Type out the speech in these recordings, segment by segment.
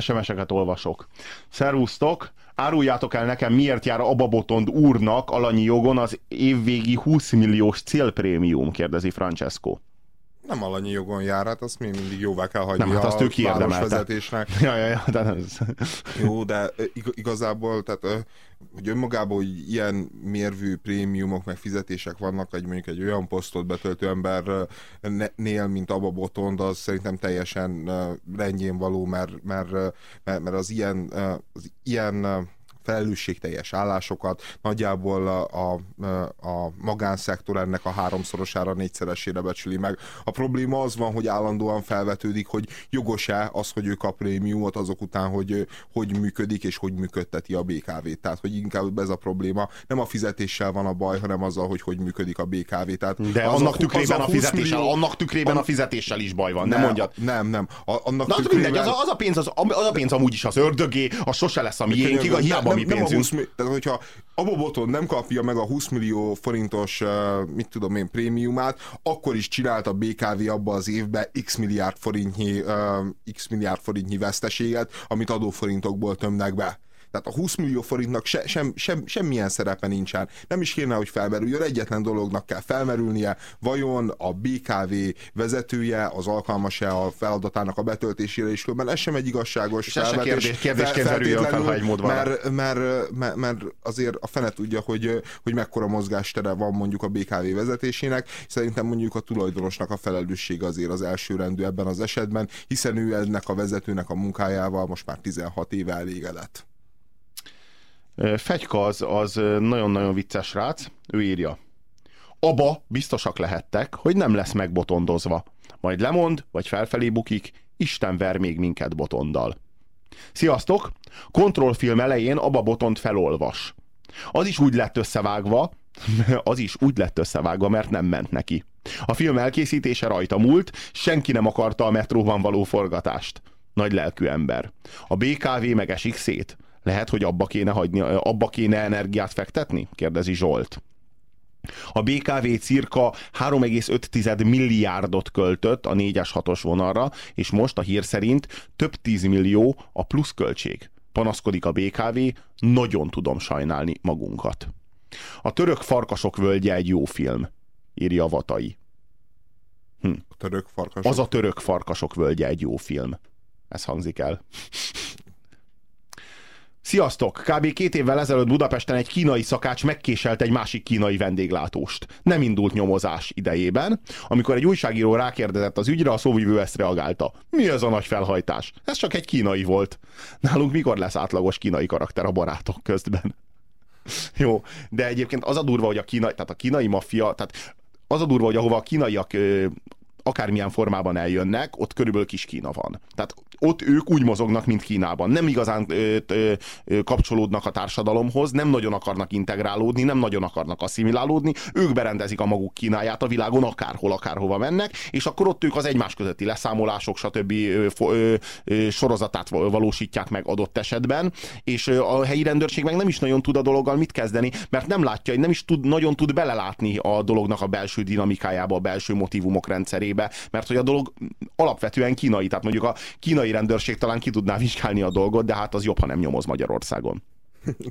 SMS-eket olvasok. Szervusztok! Áruljátok el nekem, miért jár Ababotond úrnak alanyi jogon az évvégi 20 milliós célprémium, kérdezi Francesco. Nem alanyi jogon jár, hát azt még mindig jóvá kell hagyni Nem, hát azt a ő kiérdemelte. városvezetésnek. Ja, ja, ja, de ez... Jó, de ig- igazából, tehát hogy önmagában, hogy ilyen mérvű prémiumok, meg fizetések vannak, egy mondjuk egy olyan posztot betöltő embernél, mint Abba Botond, az szerintem teljesen rendjén való, mert, mert, mert, mert az ilyen, az ilyen felelősségteljes állásokat nagyjából a, a, a magánszektor ennek a háromszorosára, négyszeresére becsüli meg. A probléma az van, hogy állandóan felvetődik, hogy jogos-e az, hogy ő kap prémiumot azok után, hogy hogy működik és hogy működteti a BKV-t. Tehát, hogy inkább ez a probléma. Nem a fizetéssel van a baj, hanem azzal, hogy hogy működik a BKV. Tehát De az annak a, tükrében az a 20 fizetéssel, millió- annak tükrében a An- fizetéssel is baj van, nem nem, mondjad. Nem, nem. A, annak Na, az tükrében- mindegy, az a, az a pénz, az, az a pénz amúgy is az ördögé, az sose lesz a miénk, hiába a mi nem, nem a pénzünk. 20, mi- tehát hogyha Abba Boton nem kapja meg a 20 millió forintos, mit tudom én, prémiumát, akkor is csinált a BKV abba az évben x milliárd forintnyi, x milliárd forintnyi veszteséget, amit adóforintokból tömnek be. Tehát a 20 millió forintnak se, sem, sem, semmilyen szerepe nincsen. Nem is kéne, hogy felmerüljön. Egyetlen dolognak kell felmerülnie, vajon a BKV vezetője az alkalmas-e a feladatának a betöltésére, és különben ez sem egy igazságos És felvetés. kérdés- kérdésként Fel- merüljön fel, feltétlenül, ha egy mód van. Mert, mert, mert, mert azért a fene tudja, hogy, hogy mekkora mozgástere van mondjuk a BKV vezetésének. Szerintem mondjuk a tulajdonosnak a felelőssége azért az elsőrendű ebben az esetben, hiszen ő ennek a vezetőnek a munkájával most már 16 éve elégedett. Fegyka az, az nagyon-nagyon vicces srác, ő írja. Aba biztosak lehettek, hogy nem lesz megbotondozva. Majd lemond, vagy felfelé bukik, Isten ver még minket botonddal. Sziasztok! Kontrollfilm elején Aba botont felolvas. Az is úgy lett összevágva, az is úgy lett összevágva, mert nem ment neki. A film elkészítése rajta múlt, senki nem akarta a metróban való forgatást. Nagy lelkű ember. A BKV meg esik szét. Lehet, hogy abba kéne, hagyni, abba kéne energiát fektetni? Kérdezi Zsolt. A BKV cirka 3,5 milliárdot költött a 4-es 6-os vonalra, és most a hír szerint több 10 millió a pluszköltség. Panaszkodik a BKV, nagyon tudom sajnálni magunkat. A török farkasok völgye egy jó film, írja Vatai. A török farkas. Az a török farkasok völgye egy jó film. Ez hangzik el. Sziasztok! Kb. két évvel ezelőtt Budapesten egy kínai szakács megkéselt egy másik kínai vendéglátóst. Nem indult nyomozás idejében. Amikor egy újságíró rákérdezett az ügyre, a szóvivő ezt reagálta. Mi ez a nagy felhajtás? Ez csak egy kínai volt. Nálunk mikor lesz átlagos kínai karakter a barátok közben? Jó, de egyébként az a durva, hogy a kínai, tehát a kínai maffia, tehát az a durva, hogy ahova a kínaiak ö, akármilyen formában eljönnek, ott körülbelül kis Kína van. Tehát ott ők úgy mozognak, mint Kínában. Nem igazán ö, ö, kapcsolódnak a társadalomhoz, nem nagyon akarnak integrálódni, nem nagyon akarnak asszimilálódni, ők berendezik a maguk Kínáját a világon, akárhol, akárhova mennek, és akkor ott ők az egymás közötti leszámolások, stb. Ö, ö, ö, sorozatát val- valósítják meg adott esetben, és a helyi rendőrség meg nem is nagyon tud a dologgal mit kezdeni, mert nem látja, nem is tud, nagyon tud belelátni a dolognak a belső dinamikájába, a belső motivumok rendszerébe, mert hogy a dolog alapvetően kínai, tehát mondjuk a kínai rendőrség talán ki tudná vizsgálni a dolgot, de hát az jobb, ha nem nyomoz Magyarországon.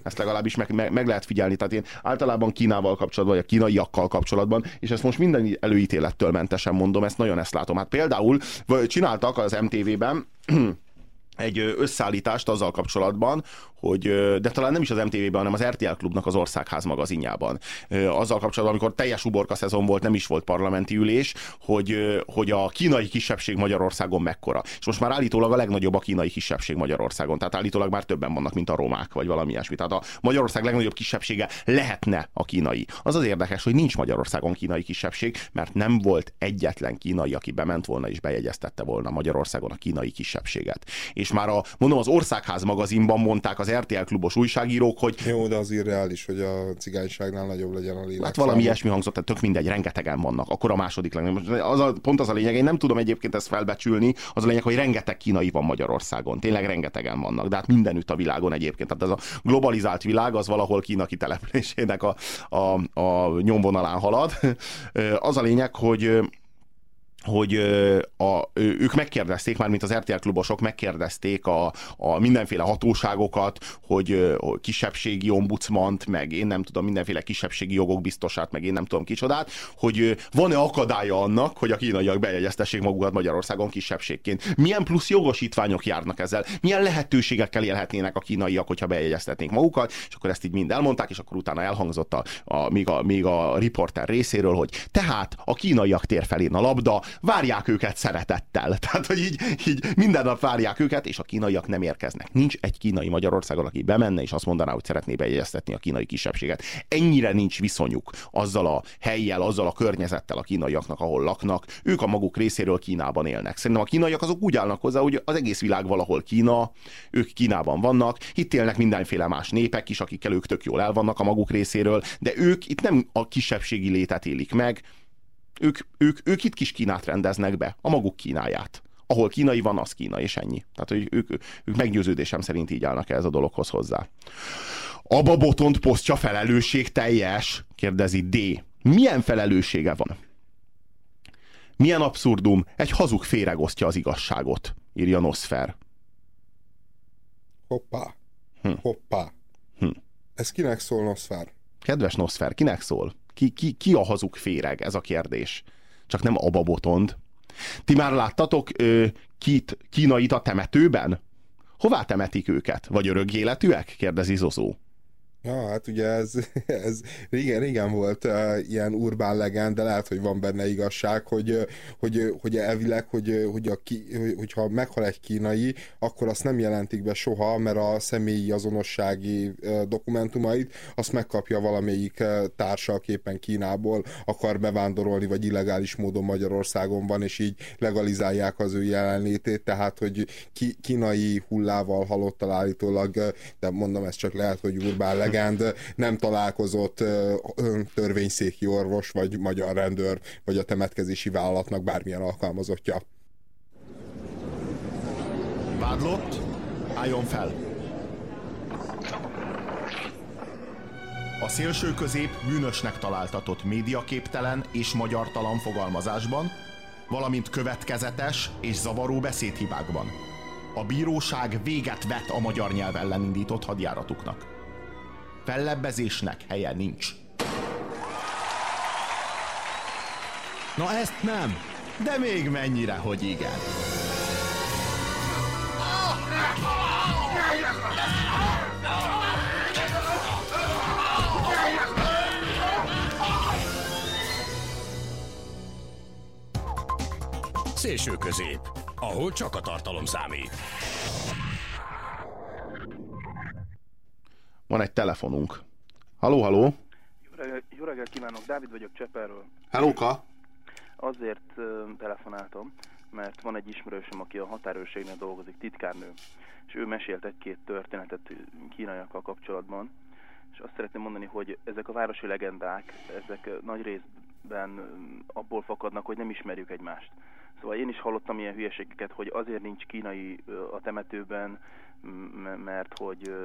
Ezt legalábbis meg, meg, meg lehet figyelni. Tehát én általában Kínával kapcsolatban, vagy a kínaiakkal kapcsolatban, és ezt most minden előítélettől mentesen mondom, ezt nagyon ezt látom. Hát például csináltak az MTV-ben egy összeállítást azzal kapcsolatban, hogy, de talán nem is az MTV-ben, hanem az RTL Klubnak az Országház magazinjában. Azzal kapcsolatban, amikor teljes uborka szezon volt, nem is volt parlamenti ülés, hogy, hogy a kínai kisebbség Magyarországon mekkora. És most már állítólag a legnagyobb a kínai kisebbség Magyarországon. Tehát állítólag már többen vannak, mint a romák, vagy valami ilyesmi. Tehát a Magyarország legnagyobb kisebbsége lehetne a kínai. Az az érdekes, hogy nincs Magyarországon kínai kisebbség, mert nem volt egyetlen kínai, aki bement volna és bejegyeztette volna Magyarországon a kínai kisebbséget. És és már a, mondom, az Országház magazinban mondták az RTL klubos újságírók, hogy... Jó, de az irreális, hogy a cigányságnál nagyobb legyen a lélek. Hát valami ilyesmi hangzott, tehát tök mindegy, rengetegen vannak. Akkor a második legnagyobb. Az a, pont az a lényeg, én nem tudom egyébként ezt felbecsülni, az a lényeg, hogy rengeteg kínai van Magyarországon. Tényleg rengetegen vannak, de hát mindenütt a világon egyébként. Tehát ez a globalizált világ az valahol Kína kitelepülésének a, a, a nyomvonalán halad. Az a lényeg, hogy hogy a, ők megkérdezték, már mint az RTL klubosok megkérdezték a, a mindenféle hatóságokat, hogy kisebbségi ombudsmant, meg én nem tudom, mindenféle kisebbségi jogok biztosát, meg én nem tudom kicsodát, hogy van-e akadálya annak, hogy a kínaiak bejegyeztessék magukat Magyarországon kisebbségként. Milyen plusz jogosítványok járnak ezzel? Milyen lehetőségekkel élhetnének a kínaiak, hogyha bejegyeztetnék magukat? És akkor ezt így mind elmondták, és akkor utána elhangzott a, a, még, a, még a riporter részéről, hogy tehát a kínaiak tér felén a labda, várják őket szeretettel. Tehát, hogy így, így minden nap várják őket, és a kínaiak nem érkeznek. Nincs egy kínai Magyarországon, aki bemenne, és azt mondaná, hogy szeretné bejegyeztetni a kínai kisebbséget. Ennyire nincs viszonyuk azzal a helyjel, azzal a környezettel a kínaiaknak, ahol laknak. Ők a maguk részéről Kínában élnek. Szerintem a kínaiak azok úgy állnak hozzá, hogy az egész világ valahol Kína, ők Kínában vannak, itt élnek mindenféle más népek is, akikkel ők tök jól el vannak a maguk részéről, de ők itt nem a kisebbségi létet élik meg, ők, ők, ők itt kis Kínát rendeznek be, a maguk Kínáját. Ahol kínai van, az Kína, és ennyi. Tehát, hogy ők, ők meggyőződésem szerint így állnak ez a dologhoz hozzá. Abba botont posztja felelősség teljes? Kérdezi D. Milyen felelőssége van? Milyen abszurdum, egy hazug féregosztja az igazságot, írja Nosfer. Hoppá. Hm. Hoppá. Hm. Ez kinek szól, Nosfer? Kedves Nosfer, kinek szól? Ki, ki, ki a hazug féreg? Ez a kérdés. Csak nem ababotond. Ti már láttatok ö, kit, kínait a temetőben? Hová temetik őket? Vagy örök életűek? kérdezi Zozó. Ja, hát ugye ez, ez régen, régen volt uh, ilyen urbán legend, de lehet, hogy van benne igazság, hogy, hogy, hogy elvileg, hogy, hogy a ki, hogyha meghal egy kínai, akkor azt nem jelentik be soha, mert a személyi azonossági uh, dokumentumait azt megkapja valamelyik uh, társa, képen Kínából akar bevándorolni, vagy illegális módon Magyarországon van, és így legalizálják az ő jelenlétét, tehát, hogy ki, kínai hullával halottal állítólag, de mondom, ez csak lehet, hogy urbán legend, legend nem találkozott törvényszéki orvos, vagy magyar rendőr, vagy a temetkezési vállalatnak bármilyen alkalmazottja. Vádlott, álljon fel! A szélső közép bűnösnek találtatott médiaképtelen és magyartalan fogalmazásban, valamint következetes és zavaró beszédhibákban. A bíróság véget vet a magyar nyelv ellen indított hadjáratuknak. Fellebbezésnek helye nincs. Na ezt nem, de még mennyire, hogy igen. Szélső közép, ahol csak a tartalom számít. Van egy telefonunk. Haló, haló! Jó reggelt, jó reggelt kívánok, Dávid vagyok Cseperről. Hellóka! Azért telefonáltam, mert van egy ismerősöm, aki a határőrségnél dolgozik, titkárnő, és ő mesélt egy-két történetet kínaiakkal kapcsolatban, és azt szeretném mondani, hogy ezek a városi legendák, ezek nagy részben abból fakadnak, hogy nem ismerjük egymást. Szóval én is hallottam ilyen hülyeségeket, hogy azért nincs kínai a temetőben, mert hogy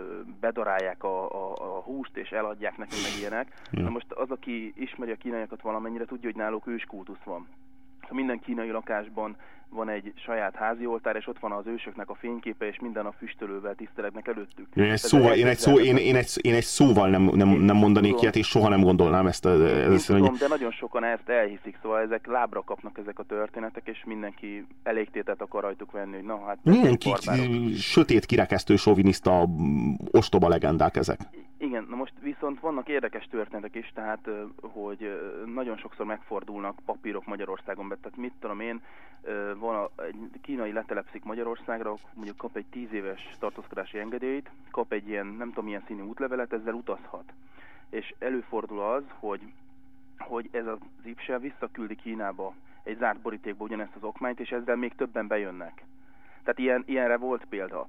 bedarálják a, a, a húst és eladják nekünk meg ilyenek. Na most az, aki ismeri a kínaiakat valamennyire, tudja, hogy náluk őskultusz van. Szóval minden kínai lakásban van egy saját házi oltár, és ott van az ősöknek a fényképe, és minden a füstölővel tiszteletnek előttük. Én egy, szóval, én egy, szó, én, én, egy, én egy szóval nem, nem, nem mondanék tudom, ilyet, és soha nem gondolnám ezt. ezt én tudom, hogy... de nagyon sokan ezt elhiszik, szóval ezek lábra kapnak ezek a történetek, és mindenki elégtétet akar rajtuk venni, hogy na hát... Mindenki sötét, kirekesztő, soviniszta, ostoba legendák ezek. Igen, na most viszont vannak érdekes történetek is, tehát hogy nagyon sokszor megfordulnak papírok Magyarországon, tehát mit tudom én, van egy kínai letelepszik Magyarországra, mondjuk kap egy tíz éves tartózkodási engedélyt, kap egy ilyen, nem tudom milyen színű útlevelet, ezzel utazhat. És előfordul az, hogy, hogy ez az IPSE visszaküldi Kínába egy zárt borítékba ugyanezt az okmányt, és ezzel még többen bejönnek. Tehát ilyen, ilyenre volt példa.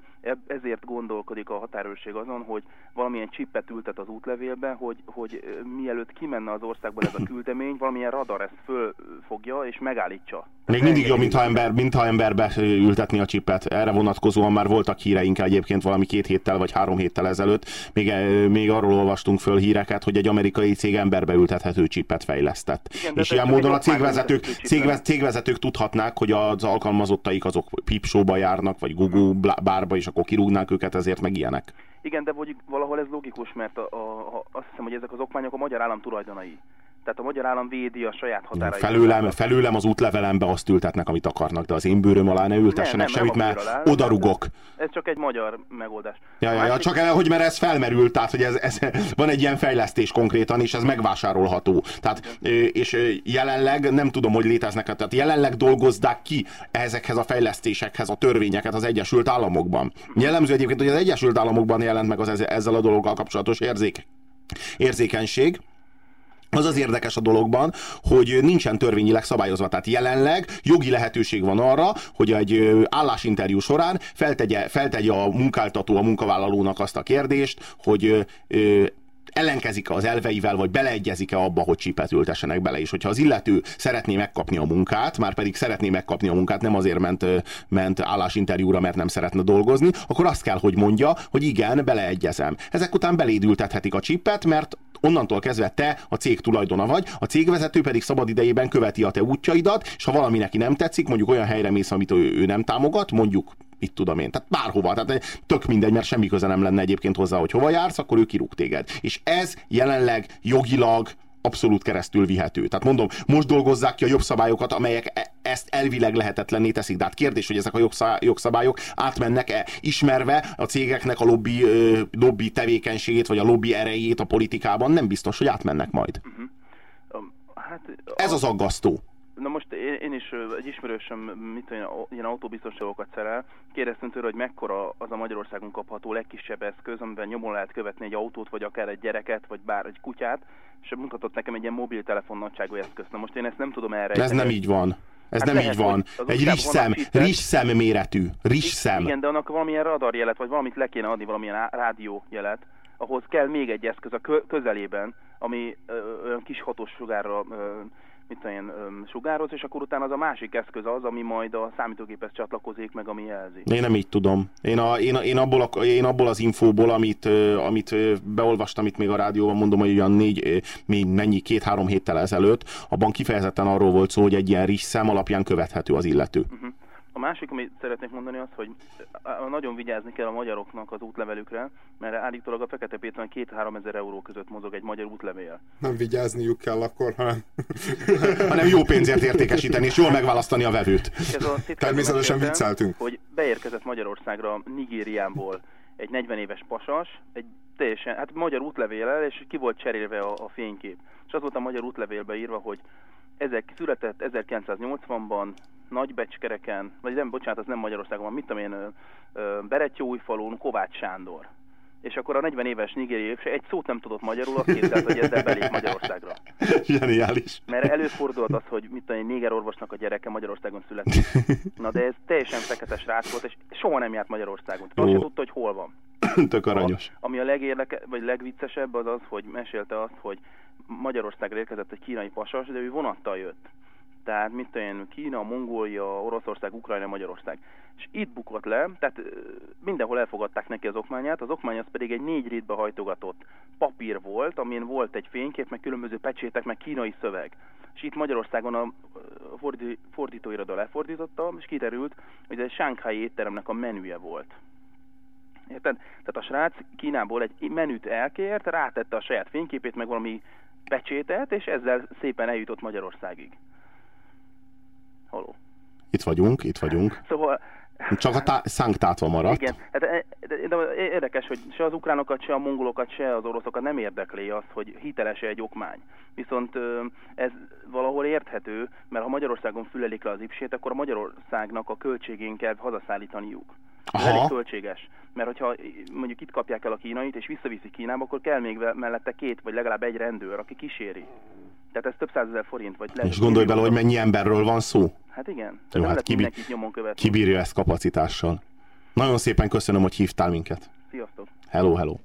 Ezért gondolkodik a határőrség azon, hogy valamilyen csippet ültet az útlevélbe, hogy, hogy mielőtt kimenne az országból ez a küldemény, valamilyen radar ezt fölfogja és megállítsa. Még mindig jobb, mintha, ember, mintha emberbe ültetni a csipet. Erre vonatkozóan már voltak híreink egyébként valami két héttel vagy három héttel ezelőtt. Még, még arról olvastunk föl híreket, hogy egy amerikai cég emberbe ültethető csipet fejlesztett. Igen, és ilyen módon a cégvezetők, cégvezetők, cégvezetők tudhatnák, hogy az alkalmazottaik azok pipsóba járnak, vagy Google bárba, és akkor kirúgnák őket ezért, meg ilyenek. Igen, de valahol ez logikus, mert a, a, azt hiszem, hogy ezek az okmányok a magyar állam tulajdonai. Tehát a magyar állam védi a saját határait. Felőlem, felőlem az útlevelembe azt ültetnek, amit akarnak, de az én bőröm alá ne ültessenek nem, nem, semmit, mert alá, oda rugok. Ez csak egy magyar megoldás. Ja, ja, ja, csak el, hogy mert ez felmerült, tehát hogy ez, ez, van egy ilyen fejlesztés konkrétan, és ez megvásárolható. Tehát, és jelenleg nem tudom, hogy léteznek, tehát jelenleg dolgozzák ki ezekhez a fejlesztésekhez a törvényeket az Egyesült Államokban. Jellemző egyébként, hogy az Egyesült Államokban jelent meg az ezzel a dologgal kapcsolatos érzék, érzékenység, az az érdekes a dologban, hogy nincsen törvényileg szabályozva. Tehát jelenleg jogi lehetőség van arra, hogy egy állásinterjú során feltegye, feltegye a munkáltató a munkavállalónak azt a kérdést, hogy ellenkezik-e az elveivel, vagy beleegyezik-e abba, hogy csipet ültessenek bele. És hogyha az illető szeretné megkapni a munkát, már pedig szeretné megkapni a munkát, nem azért ment, ment állásinterjúra, mert nem szeretne dolgozni, akkor azt kell, hogy mondja, hogy igen, beleegyezem. Ezek után belédültethetik a csipet, mert onnantól kezdve te a cég tulajdona vagy, a cégvezető pedig szabad idejében követi a te útjaidat, és ha valami neki nem tetszik, mondjuk olyan helyre mész, amit ő, ő nem támogat, mondjuk mit tudom én, tehát bárhova, tehát tök mindegy, mert semmi köze nem lenne egyébként hozzá, hogy hova jársz, akkor ő kirúg téged. És ez jelenleg jogilag abszolút keresztül vihető. Tehát mondom, most dolgozzák ki a jogszabályokat, amelyek e- ezt elvileg lehetetlenné teszik. De hát kérdés, hogy ezek a jogszabályok átmennek-e, ismerve a cégeknek a lobby, lobby tevékenységét, vagy a lobby erejét a politikában, nem biztos, hogy átmennek majd. Uh-huh. Hát, Ez az aggasztó. Na most én, én is, egy ismerősöm, mit tudom, ilyen autóbiztonságokat szerel, kérdeztem tőle, hogy mekkora az a Magyarországon kapható legkisebb eszköz, amiben nyomon lehet követni egy autót, vagy akár egy gyereket, vagy bár egy kutyát, és mutatott nekem egy ilyen mobiltelefon nagyságú eszközt. Na most én ezt nem tudom erre. Ez nem így van. Ez hát nem lehet, így van. Egy rizszem, rizszem méretű. Rizszem. Igen, de annak valamilyen radarjelet, vagy valamit le kéne adni, valamilyen rádiójelet, ahhoz kell még egy eszköz a közelében, ami olyan kis hatós sugárra mit tudom én, sugároz, és akkor utána az a másik eszköz az, ami majd a számítógéphez csatlakozik, meg ami jelzi. Én nem így tudom. Én, a, én, én, abból, a, én abból az infóból, amit, amit beolvastam itt még a rádióban, mondom, hogy olyan négy, mennyi, két-három héttel ezelőtt, abban kifejezetten arról volt szó, hogy egy ilyen szem alapján követhető az illető. Uh-huh. A másik, amit szeretnék mondani az, hogy nagyon vigyázni kell a magyaroknak az útlevelükre, mert állítólag a Fekete Péteren 2-3 ezer euró között mozog egy magyar útlevél. Nem vigyázniuk kell akkor, hanem... hanem jó pénzért értékesíteni, és jól megválasztani a vevőt. Természetesen vicceltünk. Hogy beérkezett Magyarországra Nigériából egy 40 éves pasas, egy teljesen, hát magyar útlevélel, és ki volt cserélve a, a fénykép. És az volt a magyar útlevélbe írva, hogy ezek született 1980-ban, Nagybecskereken, vagy nem, bocsánat, az nem Magyarországon van, mit tudom én, Berettyóújfalun, Kovács Sándor. És akkor a 40 éves nigériai egy szót nem tudott magyarul, azt képzelt, hogy ezzel belép Magyarországra. Zseniális. Mert előfordulhat az, hogy mit tudom, egy néger orvosnak a gyereke Magyarországon született. Na de ez teljesen fekete srác volt, és soha nem járt Magyarországon. Tehát azt sem tudta, hogy hol van. Tök aranyos. A, ami a legérleke, vagy legviccesebb az az, hogy mesélte azt, hogy Magyarországra érkezett egy kínai pasas, de ő vonattal jött tehát mit tudom Kína, Mongólia, Oroszország, Ukrajna, Magyarország. És itt bukott le, tehát mindenhol elfogadták neki az okmányát, az okmány az pedig egy négy rétbe hajtogatott papír volt, amin volt egy fénykép, meg különböző pecsétek, meg kínai szöveg. És itt Magyarországon a fordítóiroda lefordította, és kiderült, hogy ez egy sánkhái étteremnek a menüje volt. Érted? Tehát a srác Kínából egy menüt elkért, rátette a saját fényképét, meg valami pecsétet, és ezzel szépen eljutott Magyarországig. Haló. Itt vagyunk, itt vagyunk. Szóval... Csak a tá- szánktátva maradt. Igen, hát, e, de, de érdekes, hogy se az ukránokat, se a mongolokat, se az oroszokat nem érdekli az, hogy hiteles -e egy okmány. Viszont ez valahol érthető, mert ha Magyarországon fülelik le az ipsét, akkor a Magyarországnak a költségén kell hazaszállítaniuk. Ez Aha. elég költséges, mert hogyha mondjuk itt kapják el a kínait és visszaviszik Kínába, akkor kell még mellette két vagy legalább egy rendőr, aki kíséri. Tehát ez több százezer forint, vagy lehet. És gondolj bele, hogy mennyi emberről van szó. Hát igen. Jó, hát mindenkit nyomon követni. Kibírja ezt kapacitással. Nagyon szépen köszönöm, hogy hívtál minket. Sziasztok! Hello, hello.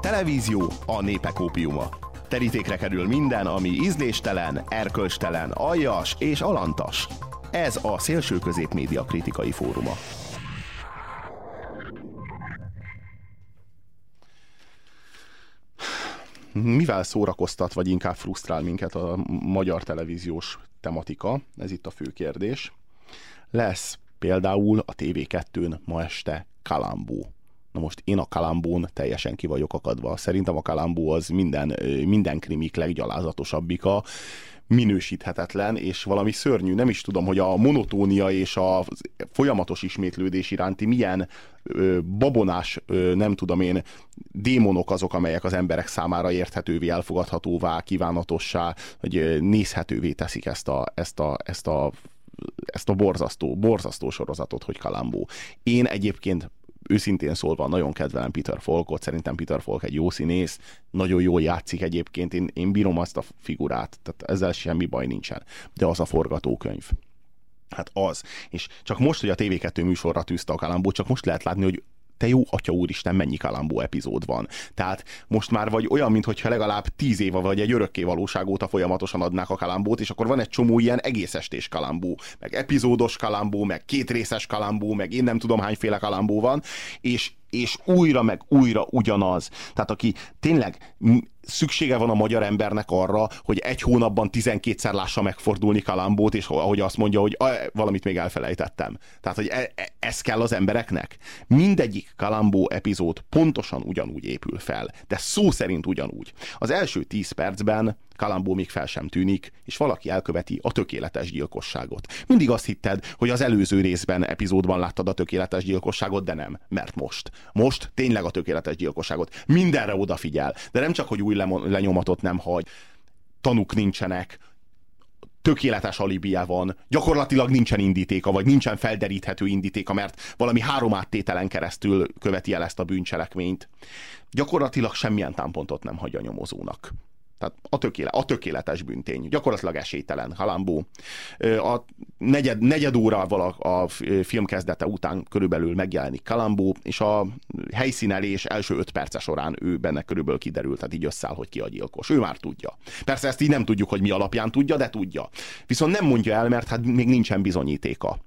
Televízió a népek ópiuma. Terítékre kerül minden, ami ízléstelen, erkölcstelen, aljas és alantas. Ez a Szélső Közép Média Kritikai Fóruma. Mivel szórakoztat, vagy inkább frusztrál minket a magyar televíziós tematika? Ez itt a fő kérdés. Lesz például a TV2-n ma este Kalambó. Na most én a Kalambón teljesen ki vagyok akadva. Szerintem a Kalambó az minden, minden krimik leggyalázatosabbika, minősíthetetlen, és valami szörnyű. Nem is tudom, hogy a monotónia és a folyamatos ismétlődés iránti milyen ö, babonás, ö, nem tudom én, démonok azok, amelyek az emberek számára érthetővé, elfogadhatóvá, kívánatossá, hogy nézhetővé teszik ezt a, ezt a, ezt a ezt a borzasztó, borzasztó sorozatot, hogy Kalambó. Én egyébként őszintén szólva nagyon kedvelem Peter Falkot, szerintem Peter Falk egy jó színész, nagyon jól játszik egyébként, én, én bírom azt a figurát, tehát ezzel semmi baj nincsen. De az a forgatókönyv. Hát az. És csak most, hogy a TV2 műsorra tűzte a Kalambót, csak most lehet látni, hogy te jó atya úristen, mennyi Kalambó epizód van. Tehát most már vagy olyan, mintha legalább tíz éve vagy egy örökké valóság óta folyamatosan adnák a Kalambót, és akkor van egy csomó ilyen egész estés Kalambó, meg epizódos Kalambó, meg kétrészes Kalambó, meg én nem tudom hányféle Kalambó van, és és újra meg újra ugyanaz. Tehát aki tényleg szüksége van a magyar embernek arra, hogy egy hónapban 12-szer lássa megfordulni Kalambót, és ahogy azt mondja, hogy "Ah, valamit még elfelejtettem. Tehát, hogy e- e- ez kell az embereknek. Mindegyik Kalambó epizód pontosan ugyanúgy épül fel, de szó szerint ugyanúgy. Az első 10 percben Kalambó még fel sem tűnik, és valaki elköveti a tökéletes gyilkosságot. Mindig azt hitted, hogy az előző részben, epizódban láttad a tökéletes gyilkosságot, de nem, mert most. Most tényleg a tökéletes gyilkosságot. Mindenre odafigyel, de nem csak, hogy új lenyomatot nem hagy, tanuk nincsenek, tökéletes alibije van, gyakorlatilag nincsen indítéka, vagy nincsen felderíthető indítéka, mert valami három áttételen keresztül követi el ezt a bűncselekményt. Gyakorlatilag semmilyen támpontot nem hagy a nyomozónak. Tehát a, tökéle, a tökéletes büntény. Gyakorlatilag esélytelen. Halambó. A negyed, negyed órával a, a film kezdete után körülbelül megjelenik Kalambó, és a helyszínelés első öt perce során ő benne körülbelül kiderült, tehát így összeáll, hogy ki a gyilkos. Ő már tudja. Persze ezt így nem tudjuk, hogy mi alapján tudja, de tudja. Viszont nem mondja el, mert hát még nincsen bizonyítéka.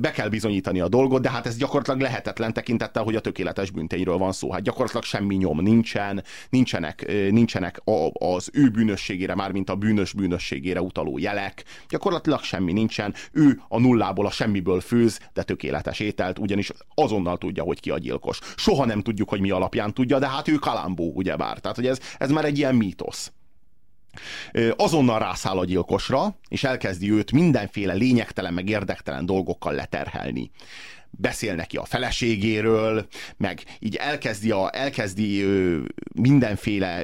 Be kell bizonyítani a dolgot, de hát ez gyakorlatilag lehetetlen tekintettel, hogy a tökéletes büntényről van szó. Hát gyakorlatilag semmi nyom nincsen, nincsenek, nincsenek a, az ő bűnösségére, mármint a bűnös bűnösségére utaló jelek. Gyakorlatilag semmi nincsen. Ő a nullából, a semmiből főz, de tökéletes ételt, ugyanis azonnal tudja, hogy ki a gyilkos. Soha nem tudjuk, hogy mi alapján tudja, de hát ő Kalambó, ugyebár. Tehát, hogy ez, ez már egy ilyen mítosz azonnal rászáll a gyilkosra, és elkezdi őt mindenféle lényegtelen, meg érdektelen dolgokkal leterhelni beszél neki a feleségéről, meg így elkezdi, a, elkezdi mindenféle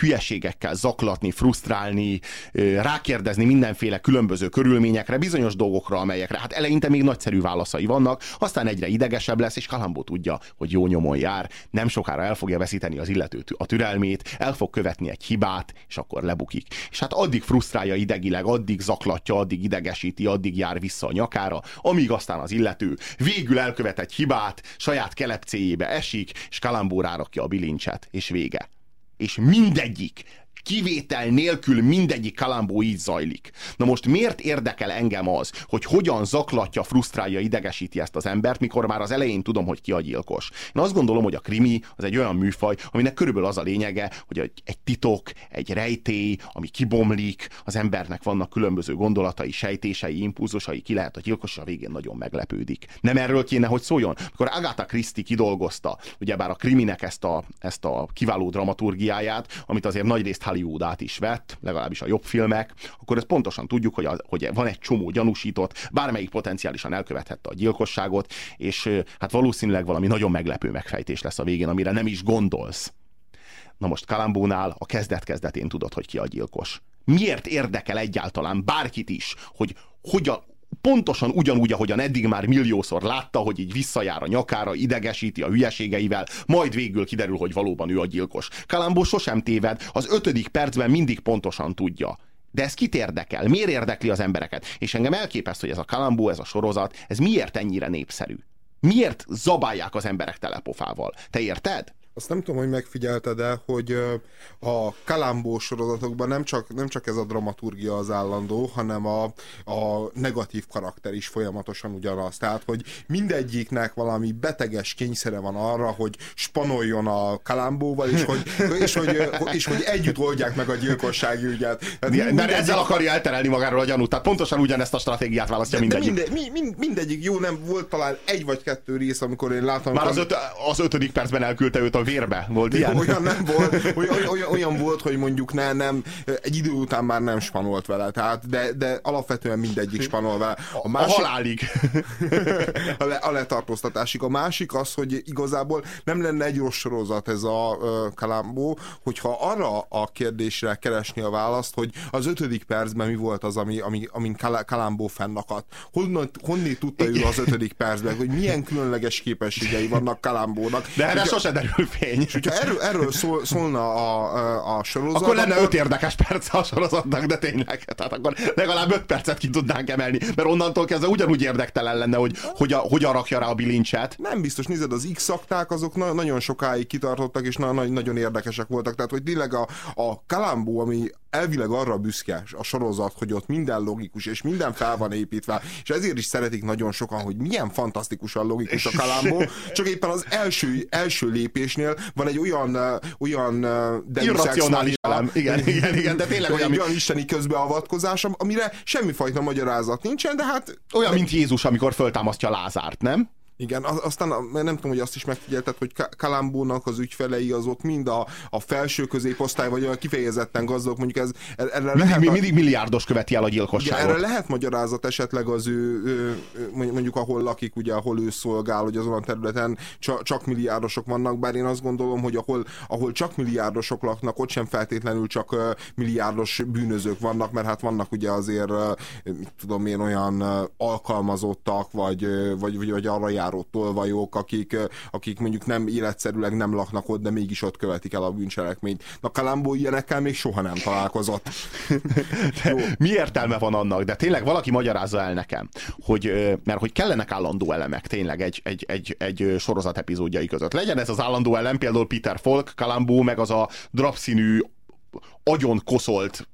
hülyeségekkel zaklatni, frusztrálni, rákérdezni mindenféle különböző körülményekre, bizonyos dolgokra, amelyekre hát eleinte még nagyszerű válaszai vannak, aztán egyre idegesebb lesz, és Kalambó tudja, hogy jó nyomon jár, nem sokára el fogja veszíteni az illető a türelmét, el fog követni egy hibát, és akkor lebukik. És hát addig frusztrálja idegileg, addig zaklatja, addig idegesíti, addig jár vissza a nyakára, amíg aztán az illető végül végül elkövet egy hibát, saját kelepcéjébe esik, és Kalambó rárakja a bilincset, és vége. És mindegyik, kivétel nélkül mindegyik kalambó így zajlik. Na most miért érdekel engem az, hogy hogyan zaklatja, frusztrálja, idegesíti ezt az embert, mikor már az elején tudom, hogy ki a gyilkos. Én azt gondolom, hogy a krimi az egy olyan műfaj, aminek körülbelül az a lényege, hogy egy titok, egy rejtély, ami kibomlik, az embernek vannak különböző gondolatai, sejtései, impulzusai, ki lehet a gyilkos, a végén nagyon meglepődik. Nem erről kéne, hogy szóljon? Mikor Agatha Christie kidolgozta, ugyebár a kriminek ezt a, ezt a kiváló dramaturgiáját, amit azért nagyrészt Hollywoodát is vett, legalábbis a jobb filmek, akkor ezt pontosan tudjuk, hogy, a, hogy van egy csomó gyanúsított, bármelyik potenciálisan elkövethette a gyilkosságot, és hát valószínűleg valami nagyon meglepő megfejtés lesz a végén, amire nem is gondolsz. Na most Kalambónál a kezdet-kezdetén tudod, hogy ki a gyilkos. Miért érdekel egyáltalán bárkit is, hogy hogyan, pontosan ugyanúgy, ahogyan eddig már milliószor látta, hogy így visszajár a nyakára, idegesíti a hülyeségeivel, majd végül kiderül, hogy valóban ő a gyilkos. Kalambó sosem téved, az ötödik percben mindig pontosan tudja. De ez kit érdekel? Miért érdekli az embereket? És engem elképeszt, hogy ez a Kalambó, ez a sorozat, ez miért ennyire népszerű? Miért zabálják az emberek telepofával? Te érted? Azt nem tudom, hogy megfigyelted de hogy a kalambó sorozatokban nem csak, nem csak ez a dramaturgia az állandó, hanem a, a negatív karakter is folyamatosan ugyanaz. Tehát, hogy mindegyiknek valami beteges kényszere van arra, hogy spanoljon a kalambóval, és hogy, és hogy, és hogy együtt oldják meg a gyilkossági ügyet. Tehát Mert mindegyik... ezzel akarja elterelni magáról a gyanút. Tehát pontosan ugyanezt a stratégiát választja de, mindegyik. De minde, mind, mindegyik jó, nem volt talán egy vagy kettő rész, amikor én látom. Már az, öt, az ötödik percben elküldte őt a vérbe. Volt ilyen? Olyan nem volt, olyan, olyan, olyan volt, hogy mondjuk ne, nem, egy idő után már nem spanolt vele, tehát, de, de alapvetően mindegyik spanol vele. A, másik, a halálig. a, le, a letartóztatásig. A másik az, hogy igazából nem lenne egy rossz sorozat ez a uh, Kalambó, hogyha arra a kérdésre keresni a választ, hogy az ötödik percben mi volt az, ami, ami, amin Kalambó fennakadt. Honnan, honnét tudta ő az ötödik percben, hogy milyen különleges képességei vannak Kalambónak. De erre sose derül fény hogyha erről, erről szól, szólna a, a, a sorozat... Akkor lenne öt érdekes perc a sorozatnak, de tényleg. Tehát akkor legalább öt percet ki tudnánk emelni, mert onnantól kezdve ugyanúgy érdektelen lenne, hogy hogyan, hogyan rakja rá a bilincset. Nem biztos, nézed, az X-akták azok na- nagyon sokáig kitartottak, és na- na- nagyon érdekesek voltak. Tehát, hogy tényleg a, a Kalambó, ami elvileg arra büszke a sorozat, hogy ott minden logikus, és minden fel van építve, és ezért is szeretik nagyon sokan, hogy milyen fantasztikusan logikus a Kalambó, csak éppen az első, első lépésnél van egy olyan, olyan irracionális elem. Igen, igen, igen, de tényleg olyan, olyan isteni közbeavatkozás, amire semmifajta magyarázat nincsen, de hát... Olyan, mint Jézus, amikor föltámasztja Lázárt, nem? Igen, aztán nem tudom, hogy azt is megfigyelted, hogy Kalambónak az ügyfelei azok mind a, a felső középosztály, vagy a kifejezetten gazdagok, mondjuk ez... Erre mindig, lehet, mindig milliárdos követi el a gyilkosságot. Igen, erre lehet magyarázat esetleg az ő, ő, mondjuk ahol lakik, ugye ahol ő szolgál, hogy azon a területen csak, csak milliárdosok vannak, bár én azt gondolom, hogy ahol, ahol csak milliárdosok laknak, ott sem feltétlenül csak milliárdos bűnözők vannak, mert hát vannak ugye azért, mit tudom én, olyan alkalmazottak, vagy, vagy, vagy, vagy arra jár bejáró tolvajok, akik, akik mondjuk nem életszerűleg nem laknak ott, de mégis ott követik el a bűncselekményt. Na Kalambó ilyenekkel még soha nem találkozott. mi értelme van annak? De tényleg valaki magyarázza el nekem, hogy, mert hogy kellenek állandó elemek tényleg egy, egy, egy, egy sorozat epizódjai között. Legyen ez az állandó elem, például Peter Falk, Kalambó, meg az a drapszínű agyon koszolt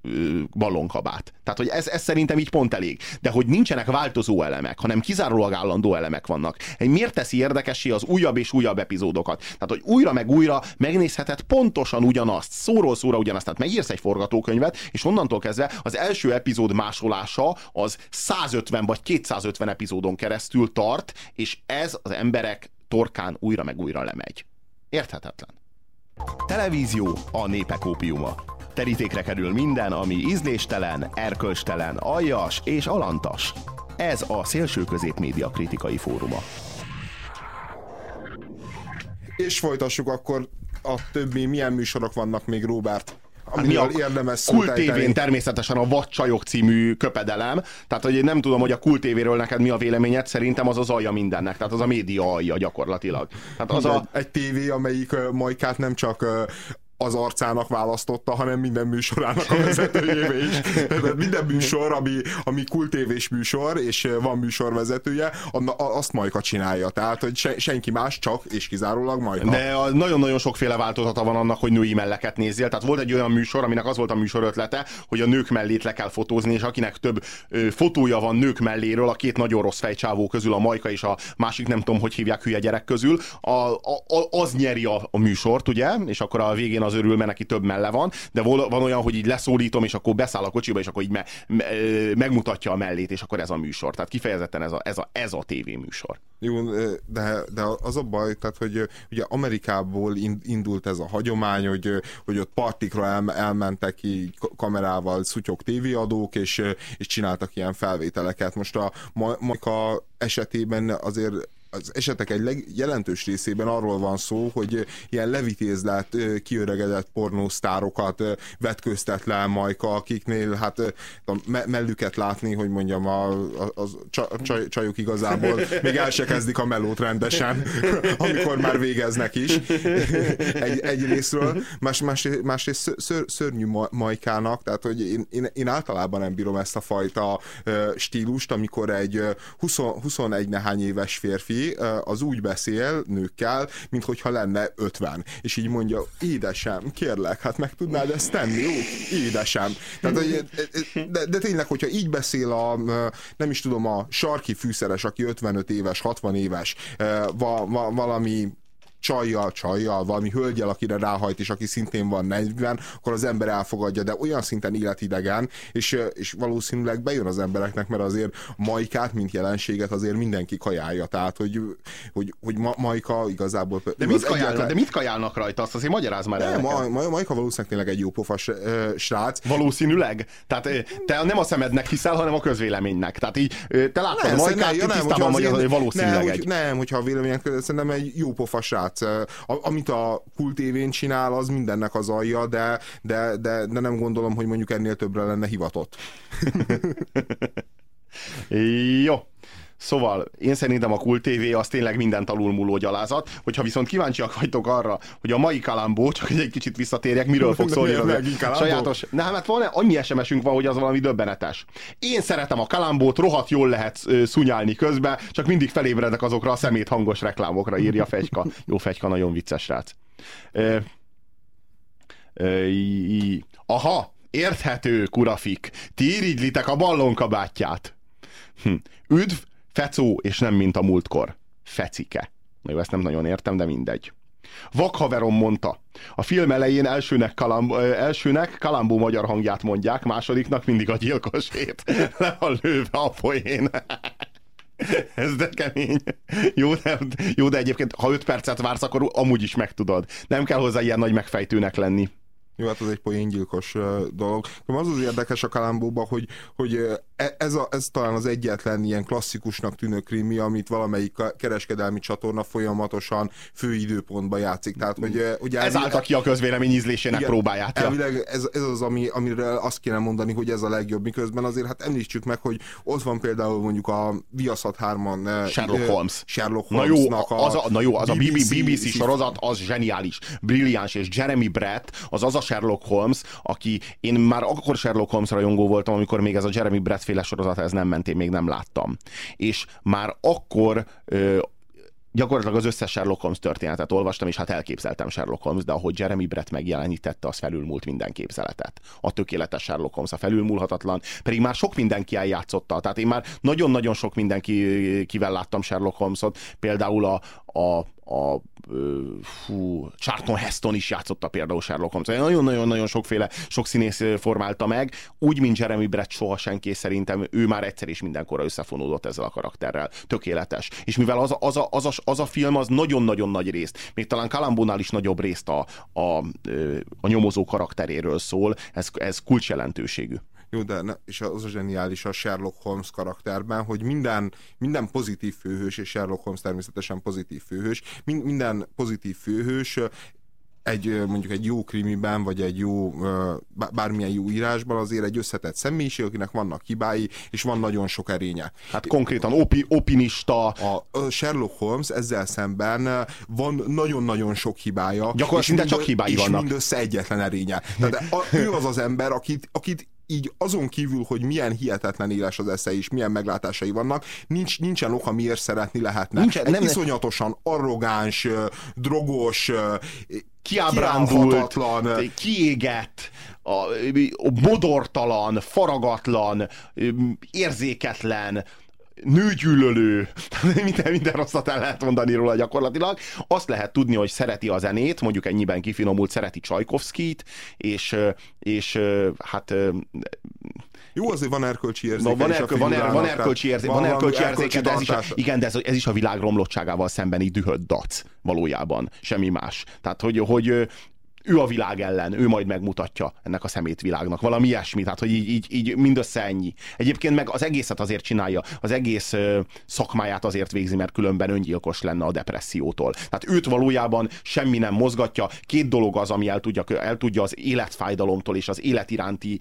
ballonkabát. Tehát, hogy ez, ez szerintem így pont elég. De hogy nincsenek változó elemek, hanem kizárólag állandó elemek vannak. Miért teszi érdekessé az újabb és újabb epizódokat? Tehát, hogy újra meg újra megnézheted pontosan ugyanazt, szóról szóra ugyanazt. Tehát megírsz egy forgatókönyvet, és onnantól kezdve az első epizód másolása az 150 vagy 250 epizódon keresztül tart, és ez az emberek torkán újra meg újra lemegy. Érthetetlen. Televízió a népek ópiuma. Terítékre kerül minden, ami ízléstelen, erkölcstelen, aljas és alantas. Ez a Szélső Közép Média Kritikai Fóruma. És folytassuk akkor a többi, milyen műsorok vannak még, Robert? Hát mi a érdemes Kult tévén természetesen a Vadcsajok című köpedelem. Tehát, hogy én nem tudom, hogy a Kult tévéről neked mi a véleményed, szerintem az az alja mindennek. Tehát az a média alja gyakorlatilag. Tehát az a... Egy tévé, amelyik Majkát nem csak az arcának választotta, hanem minden műsorának a vezetőjévé is. Tehát minden műsor, ami, ami kultévés műsor, és van műsorvezetője, azt Majka csinálja. Tehát, hogy se, senki más, csak és kizárólag Majka. De nagyon-nagyon sokféle változata van annak, hogy női melleket nézzél. Tehát volt egy olyan műsor, aminek az volt a műsor ötlete, hogy a nők mellét le kell fotózni, és akinek több fotója van nők melléről, a két nagyon rossz fejcsávó közül, a Majka és a másik nem tudom, hogy hívják hülye gyerek közül, a, a, az nyeri a, a műsort, ugye? És akkor a végén az az örül, mert neki több melle van, de van olyan, hogy így leszólítom, és akkor beszáll a kocsiba, és akkor így me, me, megmutatja a mellét, és akkor ez a műsor. Tehát kifejezetten ez a, ez a, ez a tévéműsor. Jó, de, de az a baj, tehát, hogy ugye Amerikából indult ez a hagyomány, hogy, hogy ott partikra el, elmentek így kamerával szutyok tévéadók, és, és csináltak ilyen felvételeket. Most a Majka esetében azért az esetek egy jelentős részében arról van szó, hogy ilyen levitézlet, kiöregedett pornósztárokat vetköztet le Majka, akiknél hát a mellüket látni, hogy mondjam, a, a, a csaj, csajok igazából még el se kezdik a melót rendesen, amikor már végeznek is egy, egy részről. Más, más, másrészt ször, szörnyű Majkának, tehát hogy én, én, én általában nem bírom ezt a fajta stílust, amikor egy 20, 21 nehány éves férfi az úgy beszél nőkkel, mint hogyha lenne 50. És így mondja, édesem, kérlek, hát meg tudnád ezt tenni, jó? Édesem. Tehát, de, de tényleg, hogyha így beszél a, nem is tudom, a sarki fűszeres, aki 55 éves, 60 éves, va, va, valami csajjal, csajjal, valami hölgyel, akire ráhajt, és aki szintén van 40, akkor az ember elfogadja, de olyan szinten életidegen, és, és valószínűleg bejön az embereknek, mert azért majkát, mint jelenséget azért mindenki kajálja, tehát hogy, hogy, hogy ma, majka igazából... De mit, kajálnak, egyetlen... de mit kajálnak rajta? Azt azért magyaráz már el. Ma, ma, majka valószínűleg tényleg egy jó pofas srác. Valószínűleg? Tehát te nem a szemednek hiszel, hanem a közvéleménynek. Tehát így te láttad nem, majkát, nem, nem, tisztában vagy, hogy valószínűleg nem, egy. Hogy, nem, hogyha a vélemények szerintem egy jó pofa srác srác. Amit a Kult tévén csinál, az mindennek az alja, de, de, de, de nem gondolom, hogy mondjuk ennél többre lenne hivatott. Jó. Szóval én szerintem a Kult TV az tényleg minden alulmúló gyalázat. Hogyha viszont kíváncsiak vagytok arra, hogy a mai kalambó, csak egy kicsit visszatérjek, miről fog szólni az sajátos. Ne, hát van annyi SMS-ünk van, hogy az valami döbbenetes. Én szeretem a kalambót, rohadt jól lehet szunyálni közben, csak mindig felébredek azokra a szemét hangos reklámokra, írja Fegyka. Jó Fegyka, nagyon vicces rác. E, e, aha, érthető, kurafik. Ti irigylitek a ballonkabátját. Hm. Üdv, Fecó, és nem mint a múltkor. Fecike. Jó, ezt nem nagyon értem, de mindegy. Vakhaverom mondta, a film elején elsőnek, kalamb, elsőnek kalambó magyar hangját mondják, másodiknak mindig a gyilkosét. Le a lőve a poén. Ez de kemény. Jó de, jó, de egyébként, ha 5 percet vársz, akkor amúgy is megtudod. Nem kell hozzá ilyen nagy megfejtőnek lenni. Jó, hát az egy poéngyilkos dolog. Az az érdekes a Kalambóban, hogy, hogy ez, a, ez talán az egyetlen ilyen klasszikusnak tűnő krimi, amit valamelyik kereskedelmi csatorna folyamatosan fő időpontban játszik. Tehát, hogy, hogy ez állta ki a közvélemény ízlésének igen, próbáját. Elvileg ez, ez az, ami, amire azt kéne mondani, hogy ez a legjobb, miközben azért hát említsük meg, hogy ott van például mondjuk a Viaszat 3-an Sherlock Holmes. Sherlock Holmesnak na jó, az a, na jó, az BBC, a BBC sorozat, az zseniális, brilliáns, és Jeremy Brett, az az a Sherlock Holmes, aki én már akkor Sherlock Holmes rajongó voltam, amikor még ez a Jeremy Brett féle sorozat ez nem ment, én még nem láttam. És már akkor ö, gyakorlatilag az összes Sherlock Holmes történetet olvastam, és hát elképzeltem Sherlock Holmes, de ahogy Jeremy Brett megjelenítette, az felülmúlt minden képzeletet. A tökéletes Sherlock Holmes, a felülmúlhatatlan, pedig már sok mindenki eljátszotta. Tehát én már nagyon-nagyon sok mindenki kivel láttam Sherlock Holmesot, például a, a, a fú, Charlton Heston is játszotta például Sherlock Holmes. Nagyon-nagyon-nagyon sokféle, sok színész formálta meg, úgy, mint Jeremy Brett soha senki szerintem, ő már egyszer is mindenkorra összefonódott ezzel a karakterrel. Tökéletes. És mivel az a, az a, az a, az a film az nagyon-nagyon nagy részt, még talán Kalambónál is nagyobb részt a, a, a nyomozó karakteréről szól, ez, ez kulcsjelentőségű. Jó, de ne, és az a zseniális a Sherlock Holmes karakterben, hogy minden, minden pozitív főhős, és Sherlock Holmes természetesen pozitív főhős, minden pozitív főhős egy mondjuk egy jó krimiben, vagy egy jó bármilyen jó írásban azért egy összetett személyiség, akinek vannak hibái, és van nagyon sok erénye. Hát konkrétan opi, opinista. A Sherlock Holmes ezzel szemben van nagyon-nagyon sok hibája. Gyakorlatilag csak hibái és vannak. És mindössze egyetlen erénye. Tehát ő az az ember, akit, akit így azon kívül, hogy milyen hihetetlen éles az esze és milyen meglátásai vannak, nincs, nincsen oka, miért szeretni lehetne. Nincsen, Egy nem, iszonyatosan arrogáns, drogos, kiábrándult, kiégett, a, a modortalan, faragatlan, érzéketlen, nőgyűlölő, minden, minden rosszat el lehet mondani róla gyakorlatilag. Azt lehet tudni, hogy szereti a zenét, mondjuk ennyiben kifinomult, szereti Csajkovszkit, és, és hát jó, azért van erkölcsi érzéke. Van, erkö, van, er, van erkölcsi érzéke, van, van erkölcsi érzéke, de ez is, igen, de ez, ez is a világ romlottságával szembeni dühött dac valójában, semmi más. Tehát, hogy, hogy ő a világ ellen, ő majd megmutatja ennek a szemétvilágnak. Valami ilyesmi, tehát hogy így, így, így mindössze ennyi. Egyébként meg az egészet azért csinálja, az egész ö, szakmáját azért végzi, mert különben öngyilkos lenne a depressziótól. Tehát őt valójában semmi nem mozgatja. Két dolog az, ami el tudja, el tudja az életfájdalomtól és az élet iránti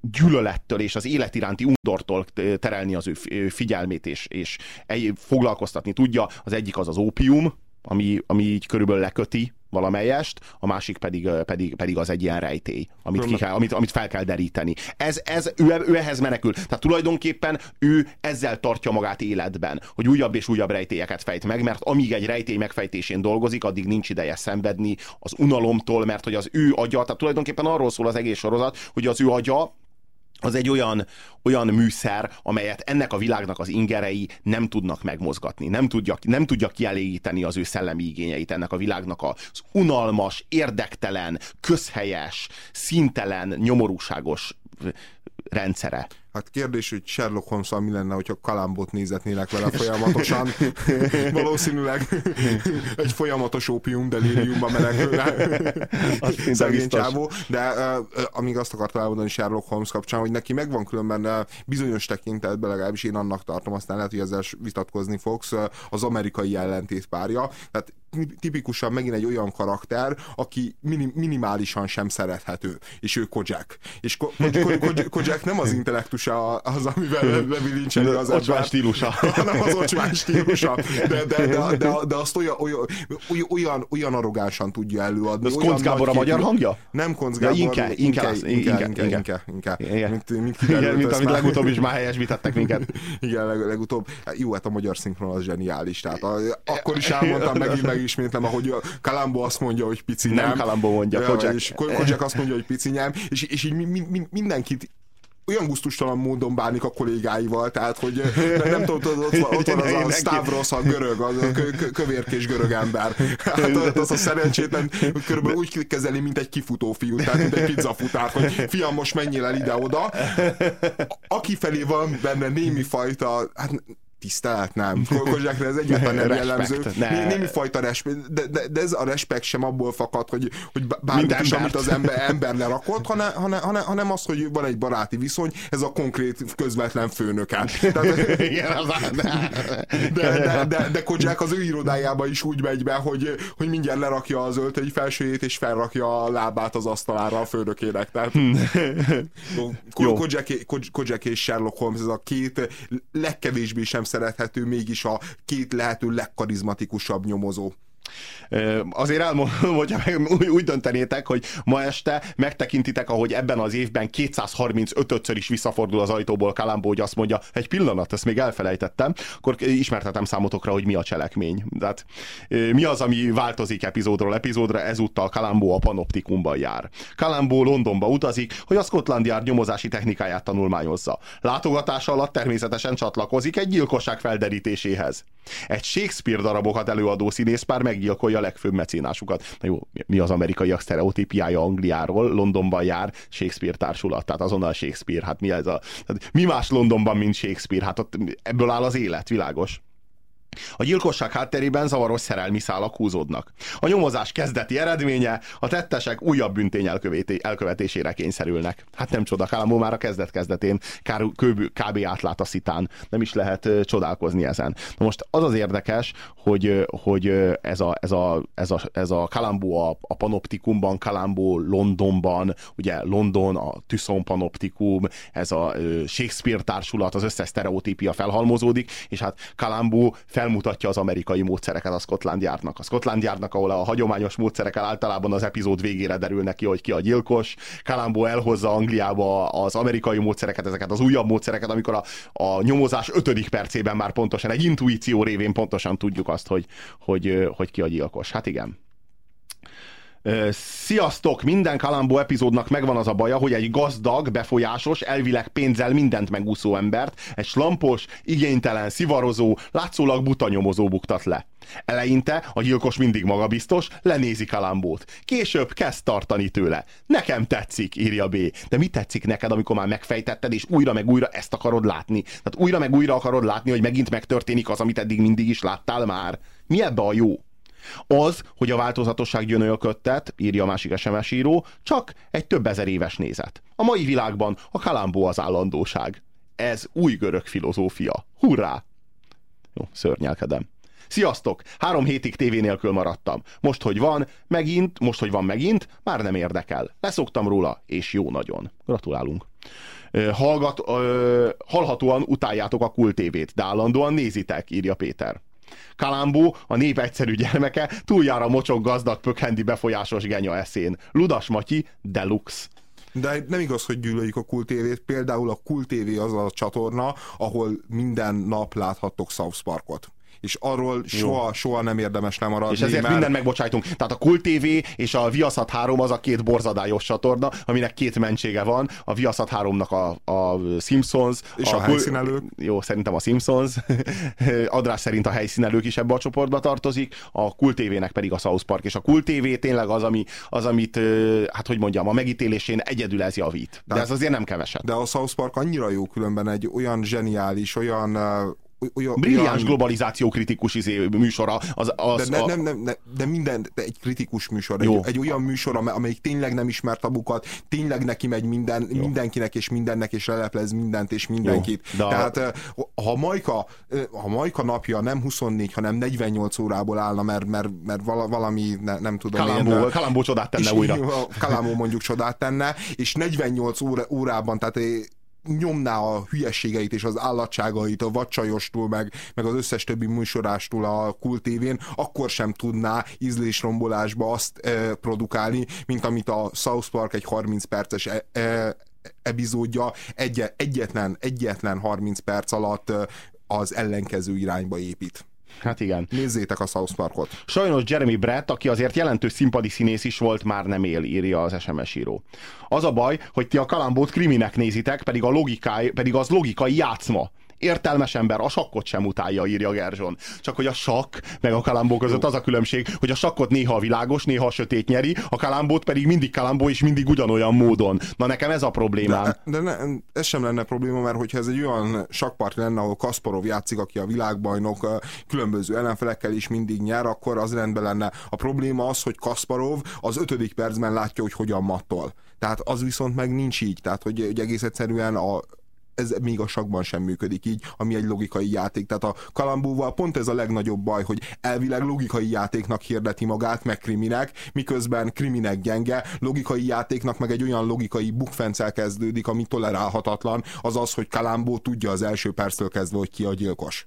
gyűlölettől és az élet iránti undortól terelni az ő figyelmét és, és foglalkoztatni tudja. Az egyik az az ópium, ami, ami így körülbelül leköti valamelyest, a másik pedig, pedig, pedig az egy ilyen rejtély, amit, ki kell, amit, amit fel kell deríteni. Ez, ez ő, ő ehhez menekül. Tehát tulajdonképpen ő ezzel tartja magát életben, hogy újabb és újabb rejtélyeket fejt meg, mert amíg egy rejtély megfejtésén dolgozik, addig nincs ideje szenvedni az unalomtól, mert hogy az ő agya, tehát tulajdonképpen arról szól az egész sorozat, hogy az ő agya az egy olyan, olyan műszer, amelyet ennek a világnak az ingerei nem tudnak megmozgatni, nem tudja, nem tudja kielégíteni az ő szellemi igényeit ennek a világnak az unalmas, érdektelen, közhelyes, szintelen, nyomorúságos rendszere. Hát kérdés, hogy Sherlock holmes mi lenne, hogyha kalambot nézetnének vele folyamatosan. Valószínűleg egy folyamatos ópium delíriumba menekülne. Szegény csávó. De uh, amíg azt akartam elmondani Sherlock Holmes kapcsán, hogy neki megvan különben uh, bizonyos tekintetben, legalábbis én annak tartom, aztán lehet, hogy ezzel vitatkozni fogsz, uh, az amerikai ellentétpárja. Tehát tipikusan megint egy olyan karakter, aki minim, minimálisan sem szerethető, és ő Kojak. És Ko- Ko- Ko- Kojak nem az intellektusa az, amivel bevilincseli az ember. stílusa. Hanem az ocsmány stílusa. De, de, de, de, de azt olyan, olyan, olyan, olyan arrogánsan tudja előadni. Ez Konc Gábor a magyar hangja? Nem Konc Gábor. Inke, inke, inke, inke, inke. Mint, amit legutóbb is már helyesbítettek minket. Igen, leg, legutóbb. Jó, hát a magyar szinkron az zseniális. Tehát akkor is elmondtam megint megismétlem, ahogy Kalambó azt mondja, hogy pici nem. Nem Kalambó mondja, Kojak. És Kojak azt mondja, hogy pici nem. És, és így mi, mi, mindenkit olyan gusztustalan módon bánik a kollégáival, tehát hogy nem tudom, ott, van, ott van az a Stavros, a görög, az a kövérkés görög ember. Hát az a szerencsétlen körülbelül úgy kezeli, mint egy kifutó fiú, tehát mint egy pizzafutár, hogy fiam, most menjél el ide-oda. Aki felé van benne némi fajta, hát tisztelet, nem. Kozsákra ez egyáltalán nem jellemző. Ne. Némi fajta respekt, de, de, de, ez a respekt sem abból fakad, hogy, hogy bármit is, amit az ember, ember lerakott, hanem, hanem, hanem, hanem az, hogy van egy baráti viszony, ez a konkrét közvetlen főnöke. de, de, de, de Kozsák az ő irodájába is úgy megy be, hogy, hogy mindjárt lerakja az öltöny felsőjét, és felrakja a lábát az asztalára a főnökének. Tehát Kozsák és Sherlock Holmes, ez a két legkevésbé sem szerethető mégis a két lehető legkarizmatikusabb nyomozó. Azért elmondom, hogyha úgy döntenétek, hogy ma este megtekintitek, ahogy ebben az évben 235-ször is visszafordul az ajtóból Kalambó, hogy azt mondja, egy pillanat, ezt még elfelejtettem, akkor ismertetem számotokra, hogy mi a cselekmény. Tehát mi az, ami változik epizódról epizódra, ezúttal Kalambó a panoptikumban jár. Kalambó Londonba utazik, hogy a Scotland Yard nyomozási technikáját tanulmányozza. Látogatása alatt természetesen csatlakozik egy gyilkosság felderítéséhez. Egy Shakespeare darabokat előadó színészpár meggyilkolja a legfőbb mecénásukat. Na jó, mi az amerikaiak sztereotípiája Angliáról? Londonban jár Shakespeare társulat, tehát azonnal Shakespeare. Hát mi ez a... Tehát mi más Londonban, mint Shakespeare? Hát ott ebből áll az élet, világos. A gyilkosság hátterében zavaros szerelmi szálak húzódnak. A nyomozás kezdeti eredménye, a tettesek újabb büntény elkövetésére kényszerülnek. Hát nem csoda, Kálambó már a kezdet-kezdetén kb. átlát a szitán. Nem is lehet csodálkozni ezen. Na most az az érdekes, hogy, hogy ez a, ez a, ez a, ez a Kalambó a, a panoptikumban, Kalambó Londonban, ugye London, a Tüszon panoptikum, ez a Shakespeare társulat, az összes sztereotípia felhalmozódik, és hát Kalambó felmutatja az amerikai módszereket a Scotland Yardnak. A Scotland Yardnak, ahol a hagyományos módszerekkel általában az epizód végére derülnek hogy ki a gyilkos. Kalambó elhozza Angliába az amerikai módszereket, ezeket az újabb módszereket, amikor a, a nyomozás ötödik percében már pontosan egy intuíció révén pontosan tudjuk azt, hogy, hogy, hogy ki a gyilkos. Hát igen. Sziasztok! Minden Kalambó epizódnak megvan az a baja, hogy egy gazdag, befolyásos, elvileg pénzzel mindent megúszó embert, egy slampos, igénytelen, szivarozó, látszólag buta nyomozó buktat le. Eleinte a gyilkos mindig magabiztos, lenézi Kalambót. Később kezd tartani tőle. Nekem tetszik, írja B. De mi tetszik neked, amikor már megfejtetted, és újra meg újra ezt akarod látni? Tehát újra meg újra akarod látni, hogy megint megtörténik az, amit eddig mindig is láttál már? Mi ebbe a jó? Az, hogy a változatosság gyönölködtet, írja a másik SMS író, csak egy több ezer éves nézet. A mai világban a kalambó az állandóság. Ez új görög filozófia. Hurrá! Jó, szörnyelkedem. Sziasztok! Három hétig tévé nélkül maradtam. Most, hogy van, megint, most, hogy van megint, már nem érdekel. Leszoktam róla, és jó nagyon. Gratulálunk. Hallgat, ö, hallhatóan utáljátok a kultévét, de állandóan nézitek, írja Péter. Kalambó, a nép egyszerű gyermeke, túljára a mocsok gazdag, pökhendi befolyásos genya eszén. Ludas Matyi, deluxe. De nem igaz, hogy gyűlöljük a kultévét. Például a kultévé az a csatorna, ahol minden nap láthattok South Parkot és arról soha, soha nem érdemes lemaradni. És ezért mert... minden megbocsájtunk. Tehát a Kult TV és a Viaszat 3 az a két borzadályos csatorna, aminek két mentsége van. A Viaszat 3-nak a, a Simpsons. És a, a helyszínelők. Jó, szerintem a Simpsons. Adrás szerint a helyszínelők is ebbe a csoportba tartozik. A Kult TV-nek pedig a South Park. És a Kult TV tényleg az, ami, az amit, hát hogy mondjam, a megítélésén egyedül ez javít. De, de ez azért nem keveset. De a South Park annyira jó különben egy olyan zseniális, olyan olyan, Brilliáns globalizáció kritikus izé, műsora. Az, az, de, ne, a... nem, nem, nem, de minden, de egy kritikus műsor, egy, egy olyan műsor, amelyik tényleg nem ismer tabukat, tényleg neki megy minden, Jó. mindenkinek és mindennek, és leleplez mindent és mindenkit. Jó, de Tehát ha Majka, ha Majka napja nem 24, hanem 48 órából állna, mert, mert, mert valami, ne, nem tudom Kalambó, én, Kalambó csodát tenne újra. Kalambó mondjuk csodát tenne, és 48 óra, órában, tehát nyomná a hülyeségeit és az állatságait a vacsajostól, meg, meg az összes többi műsorástól a kultévén, akkor sem tudná ízlésrombolásba azt e, produkálni, mint amit a South Park egy 30 perces e, e, epizódja egy, egyetlen, egyetlen 30 perc alatt az ellenkező irányba épít. Hát igen. Nézzétek a South Parkot. Sajnos Jeremy Brett, aki azért jelentős színpadi színész is volt, már nem él, írja az SMS író. Az a baj, hogy ti a kalambót kriminek nézitek, pedig, a logikai, pedig az logikai játszma értelmes ember a sakkot sem utálja, írja Gerzson. Csak hogy a sakk meg a kalambó között az a különbség, hogy a sakkot néha a világos, néha a sötét nyeri, a kalambót pedig mindig kalambó és mindig ugyanolyan módon. Na nekem ez a problémám. De, de ne, ez sem lenne probléma, mert hogyha ez egy olyan sakkpart lenne, ahol Kasparov játszik, aki a világbajnok különböző ellenfelekkel is mindig nyer, akkor az rendben lenne. A probléma az, hogy Kasparov az ötödik percben látja, hogy hogyan mattol. Tehát az viszont meg nincs így. Tehát, hogy, hogy egész egyszerűen a, ez még a sakban sem működik így, ami egy logikai játék. Tehát a kalambóval pont ez a legnagyobb baj, hogy elvileg logikai játéknak hirdeti magát, meg kriminek, miközben kriminek gyenge, logikai játéknak meg egy olyan logikai bukfencel kezdődik, ami tolerálhatatlan, az az, hogy Kalambó tudja az első perctől kezdve, hogy ki a gyilkos.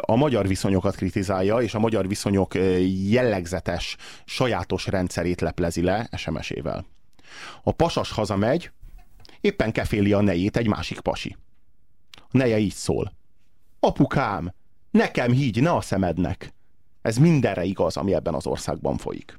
a magyar viszonyokat kritizálja, és a magyar viszonyok jellegzetes, sajátos rendszerét leplezi le SMS-ével. A pasas hazamegy, éppen keféli a nejét egy másik pasi. A neje így szól. Apukám, nekem higgy, ne a szemednek. Ez mindenre igaz, ami ebben az országban folyik.